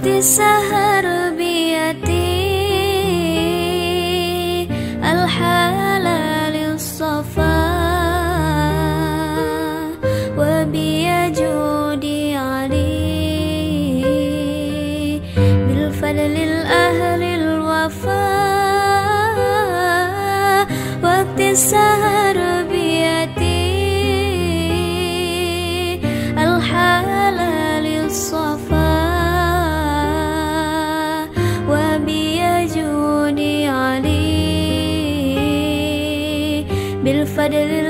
وقت السهر بيتي الحلال الصفا وبيجودي علي. بالفضل الأهل الوفا وقت السهر bil fadlil